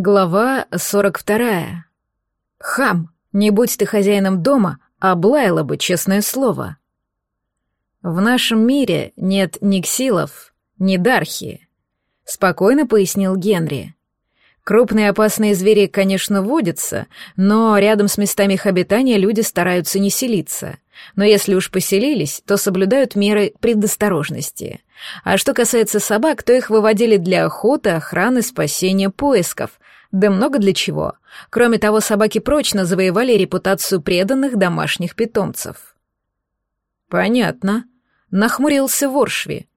Глава 42. Хам, не будь ты хозяином дома, облаяла бы, честное слово. В нашем мире нет ни ксилов, ни дархи, спокойно пояснил Генри. Крупные опасные звери, конечно, водятся, но рядом с местами их обитания люди стараются не селиться. Но если уж поселились, то соблюдают меры предосторожности. А что касается собак, то их выводили для охоты, охраны, спасения, поисков, да много для чего. Кроме того, собаки прочно завоевали репутацию преданных домашних питомцев. «Понятно», — нахмурился Воршви.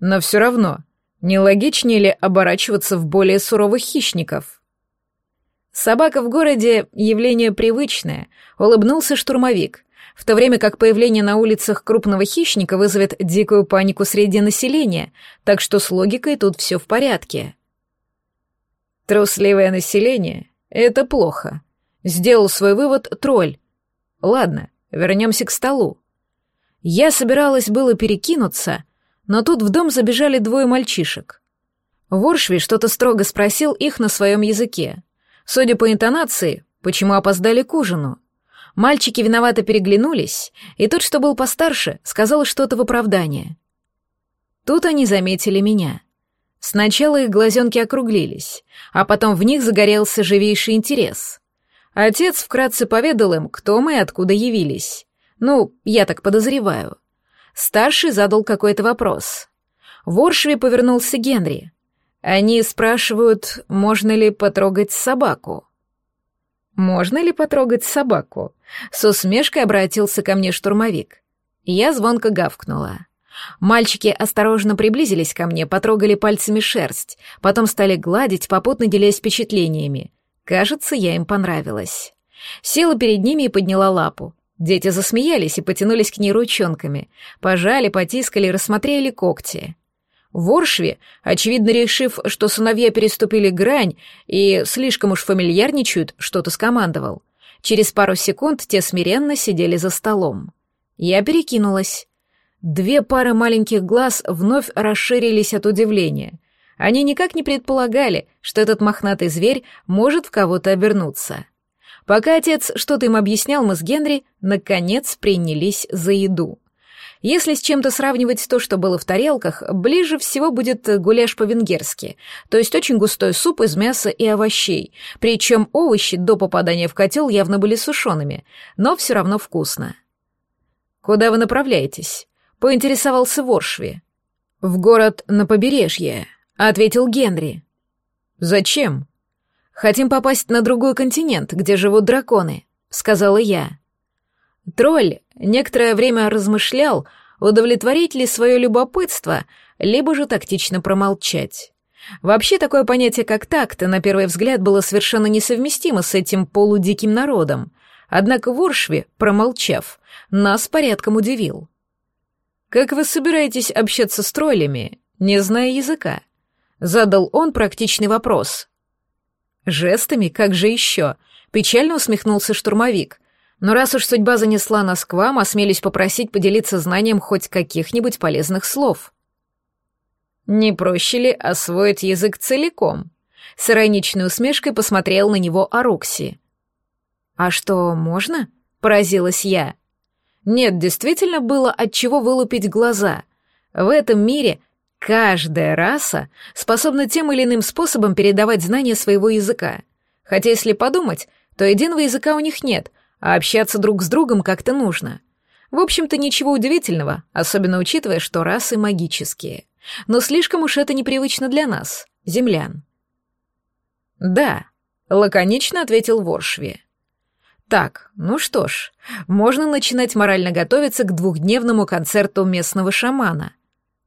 «Но все равно, не логичнее ли оборачиваться в более суровых хищников?» «Собака в городе — явление привычное», — улыбнулся штурмовик, в то время как появление на улицах крупного хищника вызовет дикую панику среди населения, так что с логикой тут все в порядке. Трусливое население — это плохо. Сделал свой вывод тролль. Ладно, вернемся к столу. Я собиралась было перекинуться, но тут в дом забежали двое мальчишек. Воршви что-то строго спросил их на своем языке. Судя по интонации, почему опоздали к ужину. Мальчики виновато переглянулись, и тот, что был постарше, сказал что-то в оправдание. Тут они заметили меня — Сначала их глазенки округлились, а потом в них загорелся живейший интерес. Отец вкратце поведал им, кто мы и откуда явились. Ну, я так подозреваю. Старший задал какой-то вопрос. Воршви повернулся Генри. Они спрашивают, можно ли потрогать собаку. «Можно ли потрогать собаку?» С усмешкой обратился ко мне штурмовик. Я звонко гавкнула. Мальчики осторожно приблизились ко мне, потрогали пальцами шерсть, потом стали гладить, попутно делясь впечатлениями. Кажется, я им понравилась. Села перед ними и подняла лапу. Дети засмеялись и потянулись к ней ручонками, пожали, потискали, рассмотрели когти. Воршви, очевидно решив, что сыновья переступили грань и слишком уж фамильярничают, что-то скомандовал. Через пару секунд те смиренно сидели за столом. Я перекинулась. Две пары маленьких глаз вновь расширились от удивления. Они никак не предполагали, что этот мохнатый зверь может в кого-то обернуться. Пока отец что-то им объяснял, мы с Генри, наконец, принялись за еду. Если с чем-то сравнивать то, что было в тарелках, ближе всего будет гуляш по-венгерски, то есть очень густой суп из мяса и овощей, причем овощи до попадания в котел явно были сушеными, но все равно вкусно. «Куда вы направляетесь?» Поинтересовался Воршви. «В город на побережье», — ответил Генри. «Зачем?» «Хотим попасть на другой континент, где живут драконы», — сказала я. Тролль некоторое время размышлял, удовлетворить ли свое любопытство, либо же тактично промолчать. Вообще такое понятие, как такт, на первый взгляд было совершенно несовместимо с этим полудиким народом. Однако Воршви, промолчав, нас порядком удивил. «Как вы собираетесь общаться с троллями, не зная языка?» Задал он практичный вопрос. «Жестами, как же еще?» Печально усмехнулся штурмовик. «Но раз уж судьба занесла нас к вам, осмелюсь попросить поделиться знанием хоть каких-нибудь полезных слов». «Не проще ли освоить язык целиком?» С ироничной усмешкой посмотрел на него Арукси. «А что, можно?» — поразилась я. Нет, действительно было от чего вылупить глаза. В этом мире каждая раса способна тем или иным способом передавать знания своего языка. Хотя, если подумать, то единого языка у них нет, а общаться друг с другом как-то нужно. В общем-то, ничего удивительного, особенно учитывая, что расы магические. Но слишком уж это непривычно для нас, землян. «Да», — лаконично ответил Воршви. Так, ну что ж, можно начинать морально готовиться к двухдневному концерту местного шамана.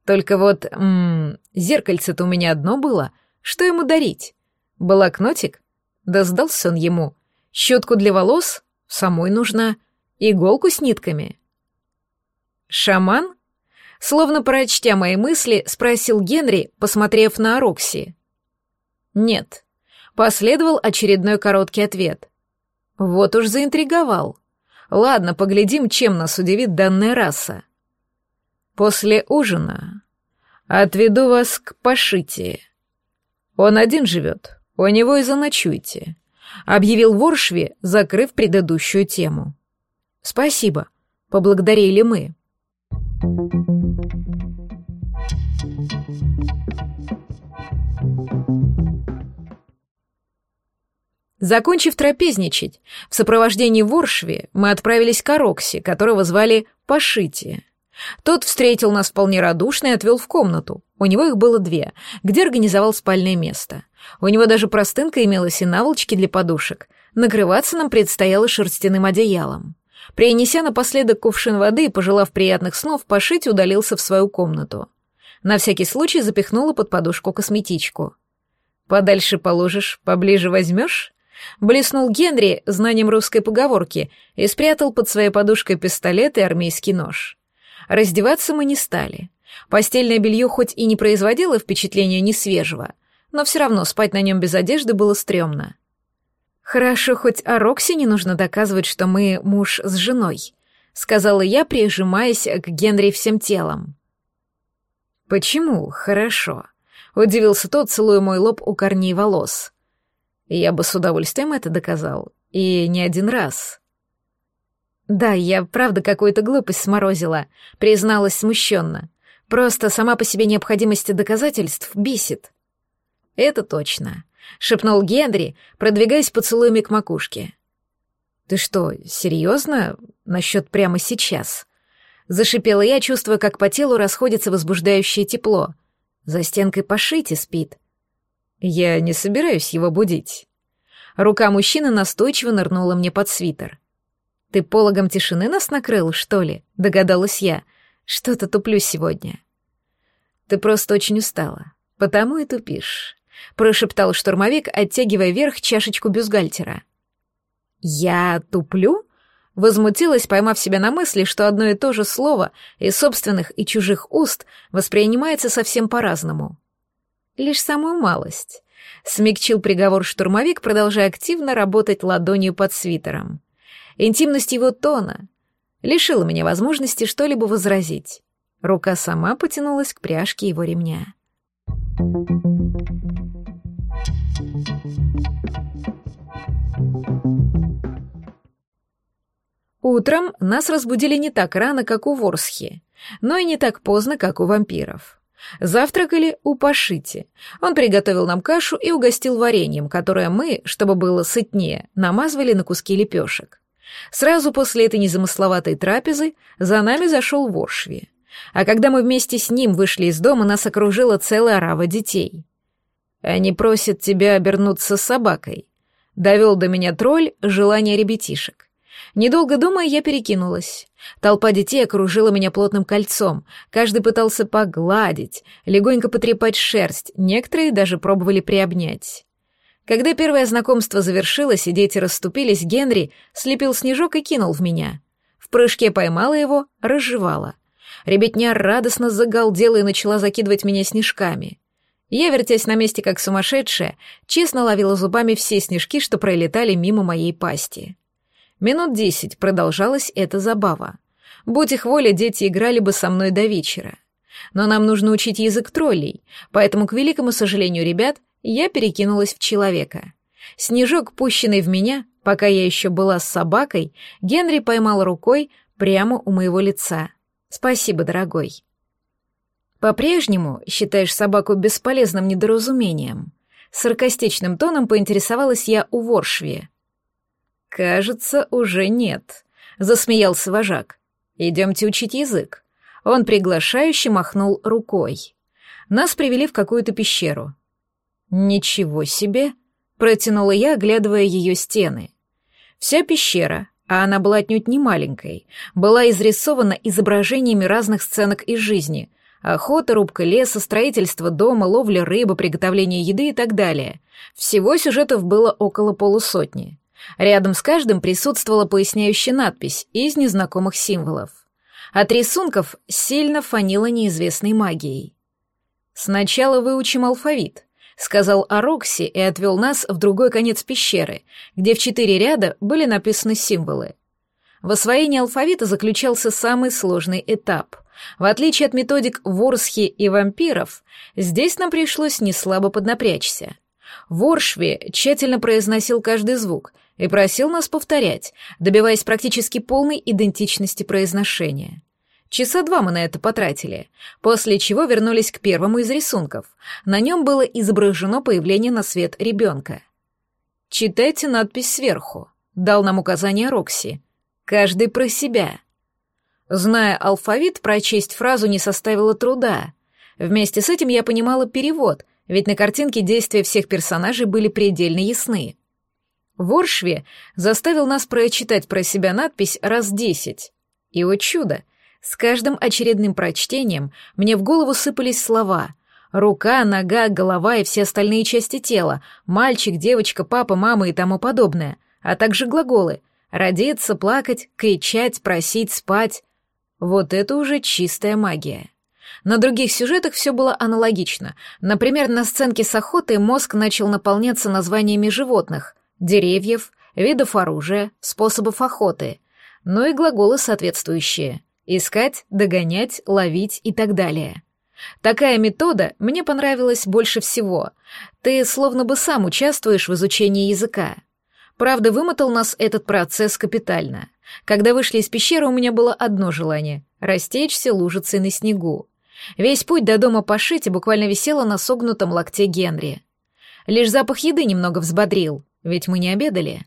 Только вот, м зеркальце-то у меня одно было. Что ему дарить? Блокнотик? Да сдался он ему. Щетку для волос? Самой нужна. Иголку с нитками. Шаман? Словно прочтя мои мысли, спросил Генри, посмотрев на Рокси. Нет. Последовал очередной короткий ответ — вот уж заинтриговал. Ладно, поглядим, чем нас удивит данная раса. После ужина отведу вас к Пашите. Он один живет, у него и заночуйте», — объявил Воршви, закрыв предыдущую тему. «Спасибо», — поблагодарили мы. Закончив трапезничать, в сопровождении Воршви мы отправились к Ороксе, которого звали Пашити. Тот встретил нас вполне радушно и отвел в комнату. У него их было две, где организовал спальное место. У него даже простынка имелась и наволочки для подушек. Накрываться нам предстояло шерстяным одеялом. Принеся напоследок кувшин воды и пожелав приятных снов, Пашити удалился в свою комнату. На всякий случай запихнула под подушку косметичку. «Подальше положишь, поближе возьмешь?» Блеснул Генри знанием русской поговорки и спрятал под своей подушкой пистолет и армейский нож. Раздеваться мы не стали. Постельное белье хоть и не производило впечатления несвежего, но все равно спать на нем без одежды было стрёмно. «Хорошо, хоть о Рокси не нужно доказывать, что мы муж с женой», — сказала я, прижимаясь к Генри всем телом. «Почему хорошо?» — удивился тот, целуя мой лоб у корней волос. Я бы с удовольствием это доказал. И не один раз. Да, я правда какую-то глупость сморозила, призналась смущенно. Просто сама по себе необходимость доказательств бесит. Это точно, шепнул Генри, продвигаясь поцелуями к макушке. Ты что, серьезно? Насчет прямо сейчас? Зашипела я, чувствуя, как по телу расходится возбуждающее тепло. За стенкой пошите спит. Я не собираюсь его будить. Рука мужчины настойчиво нырнула мне под свитер. «Ты пологом тишины нас накрыл, что ли?» — догадалась я. «Что-то туплю сегодня». «Ты просто очень устала, потому и тупишь», — прошептал штурмовик, оттягивая вверх чашечку бюстгальтера. «Я туплю?» — возмутилась, поймав себя на мысли, что одно и то же слово из собственных и чужих уст воспринимается совсем по-разному. Лишь самую малость. Смягчил приговор штурмовик, продолжая активно работать ладонью под свитером. Интимность его тона лишила меня возможности что-либо возразить. Рука сама потянулась к пряжке его ремня. Утром нас разбудили не так рано, как у Ворсхи, но и не так поздно, как у вампиров. Завтракали у Пашити. Он приготовил нам кашу и угостил вареньем, которое мы, чтобы было сытнее, намазывали на куски лепешек. Сразу после этой незамысловатой трапезы за нами зашел Воршви. А когда мы вместе с ним вышли из дома, нас окружила целая орава детей. «Они просят тебя обернуться собакой», — довел до меня тролль желание ребятишек. Недолго думая, я перекинулась. Толпа детей окружила меня плотным кольцом. Каждый пытался погладить, легонько потрепать шерсть, некоторые даже пробовали приобнять. Когда первое знакомство завершилось и дети расступились, Генри слепил снежок и кинул в меня. В прыжке поймала его, разжевала. Ребятня радостно загалдела и начала закидывать меня снежками. Я, вертясь на месте как сумасшедшая, честно ловила зубами все снежки, что пролетали мимо моей пасти. Минут десять продолжалась эта забава. Будь их воля, дети играли бы со мной до вечера. Но нам нужно учить язык троллей, поэтому, к великому сожалению ребят, я перекинулась в человека. Снежок, пущенный в меня, пока я еще была с собакой, Генри поймал рукой прямо у моего лица. Спасибо, дорогой. По-прежнему считаешь собаку бесполезным недоразумением? Саркастичным тоном поинтересовалась я у Воршви. «Кажется, уже нет», — засмеялся вожак. «Идемте учить язык». Он приглашающе махнул рукой. Нас привели в какую-то пещеру. «Ничего себе!» — протянула я, оглядывая ее стены. Вся пещера, а она была отнюдь не маленькой, была изрисована изображениями разных сценок из жизни — охота, рубка леса, строительство дома, ловля рыбы, приготовление еды и так далее. Всего сюжетов было около полусотни. Рядом с каждым присутствовала поясняющая надпись из незнакомых символов. От рисунков сильно фанило неизвестной магией. «Сначала выучим алфавит», — сказал Арокси и отвел нас в другой конец пещеры, где в четыре ряда были написаны символы. В освоении алфавита заключался самый сложный этап. В отличие от методик Ворсхи и вампиров, здесь нам пришлось неслабо поднапрячься — Воршви тщательно произносил каждый звук и просил нас повторять, добиваясь практически полной идентичности произношения. Часа два мы на это потратили, после чего вернулись к первому из рисунков. На нем было изображено появление на свет ребенка. «Читайте надпись сверху», — дал нам указание Рокси. «Каждый про себя». Зная алфавит, прочесть фразу не составило труда. Вместе с этим я понимала перевод, ведь на картинке действия всех персонажей были предельно ясны. Воршви заставил нас прочитать про себя надпись раз десять. И, о чудо, с каждым очередным прочтением мне в голову сыпались слова — рука, нога, голова и все остальные части тела, мальчик, девочка, папа, мама и тому подобное, а также глаголы — родиться, плакать, кричать, просить, спать. Вот это уже чистая магия. На других сюжетах все было аналогично. Например, на сценке с охотой мозг начал наполняться названиями животных, деревьев, видов оружия, способов охоты, но и глаголы соответствующие — искать, догонять, ловить и так далее. Такая метода мне понравилась больше всего. Ты словно бы сам участвуешь в изучении языка. Правда, вымотал нас этот процесс капитально. Когда вышли из пещеры, у меня было одно желание — растечься лужицей на снегу. Весь путь до дома по шите буквально висела на согнутом локте Генри. Лишь запах еды немного взбодрил, ведь мы не обедали.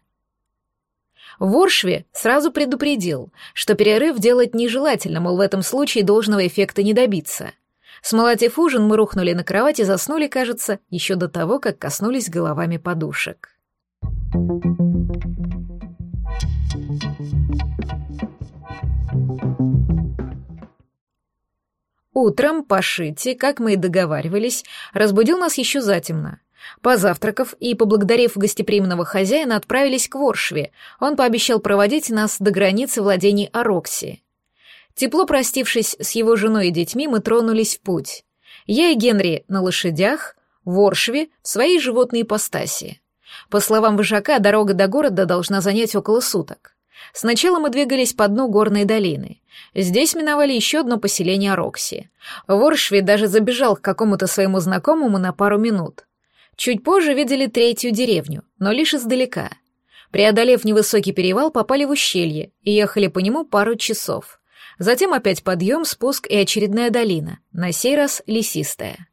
Воршви сразу предупредил, что перерыв делать нежелательно, мол, в этом случае должного эффекта не добиться. Смолотив ужин, мы рухнули на кровать и заснули, кажется, еще до того, как коснулись головами подушек. Утром Пашити, как мы и договаривались, разбудил нас еще затемно. Позавтракав и поблагодарив гостеприимного хозяина, отправились к Воршве. Он пообещал проводить нас до границы владений Арокси. Тепло простившись с его женой и детьми, мы тронулись в путь. Я и Генри на лошадях, Воршве в своей животной ипостаси. По словам вожака, дорога до города должна занять около суток. Сначала мы двигались по дну горной долины. Здесь миновали еще одно поселение Рокси. Воршви даже забежал к какому-то своему знакомому на пару минут. Чуть позже видели третью деревню, но лишь издалека. Преодолев невысокий перевал, попали в ущелье и ехали по нему пару часов. Затем опять подъем, спуск и очередная долина, на сей раз лесистая.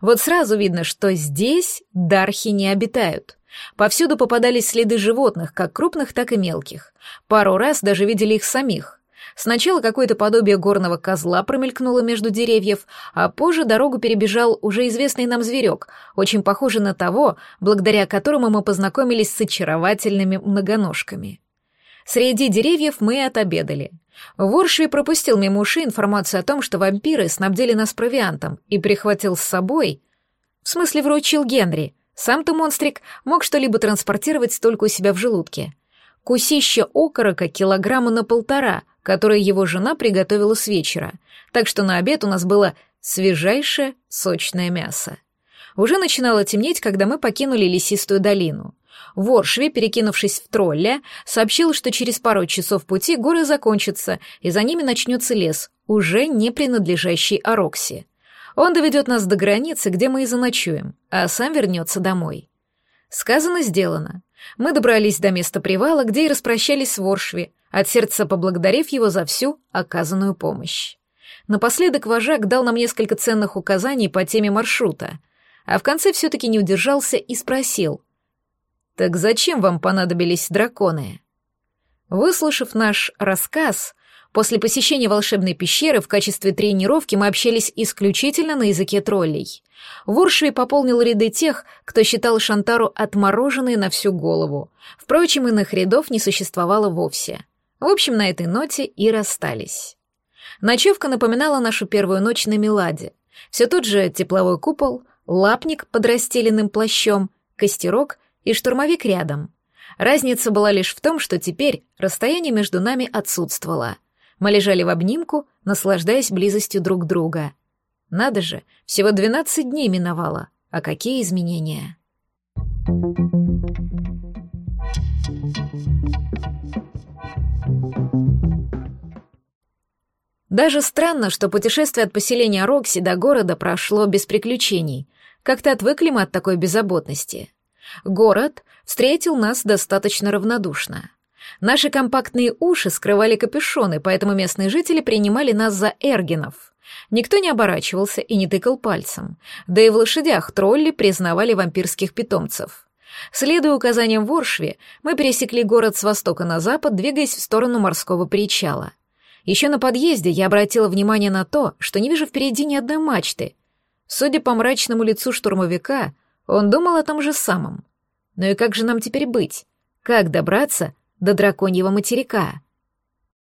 Вот сразу видно, что здесь дархи не обитают — Повсюду попадались следы животных, как крупных, так и мелких. Пару раз даже видели их самих. Сначала какое-то подобие горного козла промелькнуло между деревьев, а позже дорогу перебежал уже известный нам зверек, очень похожий на того, благодаря которому мы познакомились с очаровательными многоножками. Среди деревьев мы отобедали. Воршви пропустил мимо ушей информацию о том, что вампиры снабдили нас провиантом и прихватил с собой... В смысле, вручил Генри — сам-то монстрик мог что-либо транспортировать только у себя в желудке. Кусище окорока килограмма на полтора, которое его жена приготовила с вечера, так что на обед у нас было свежайшее сочное мясо. Уже начинало темнеть, когда мы покинули лесистую долину. Воршви, перекинувшись в тролля, сообщил, что через пару часов пути горы закончатся, и за ними начнется лес, уже не принадлежащий Арокси. Он доведет нас до границы, где мы и заночуем, а сам вернется домой. Сказано, сделано. Мы добрались до места привала, где и распрощались с Воршви, от сердца поблагодарив его за всю оказанную помощь. Напоследок вожак дал нам несколько ценных указаний по теме маршрута, а в конце все-таки не удержался и спросил. «Так зачем вам понадобились драконы?» Выслушав наш рассказ, После посещения волшебной пещеры в качестве тренировки мы общались исключительно на языке троллей. Воршви пополнил ряды тех, кто считал Шантару отмороженной на всю голову. Впрочем, иных рядов не существовало вовсе. В общем, на этой ноте и расстались. Ночевка напоминала нашу первую ночь на Меладе. Все тот же тепловой купол, лапник под расстеленным плащом, костерок и штурмовик рядом. Разница была лишь в том, что теперь расстояние между нами отсутствовало — мы лежали в обнимку, наслаждаясь близостью друг друга. Надо же, всего двенадцать дней миновало. А какие изменения? Даже странно, что путешествие от поселения Рокси до города прошло без приключений. Как-то отвыкли мы от такой беззаботности. Город встретил нас достаточно равнодушно. Наши компактные уши скрывали капюшоны, поэтому местные жители принимали нас за эргенов. Никто не оборачивался и не тыкал пальцем. Да и в лошадях тролли признавали вампирских питомцев. Следуя указаниям Воршви, мы пересекли город с востока на запад, двигаясь в сторону морского причала. Еще на подъезде я обратила внимание на то, что не вижу впереди ни одной мачты. Судя по мрачному лицу штурмовика, он думал о том же самом. Ну и как же нам теперь быть? Как добраться до драконьего материка?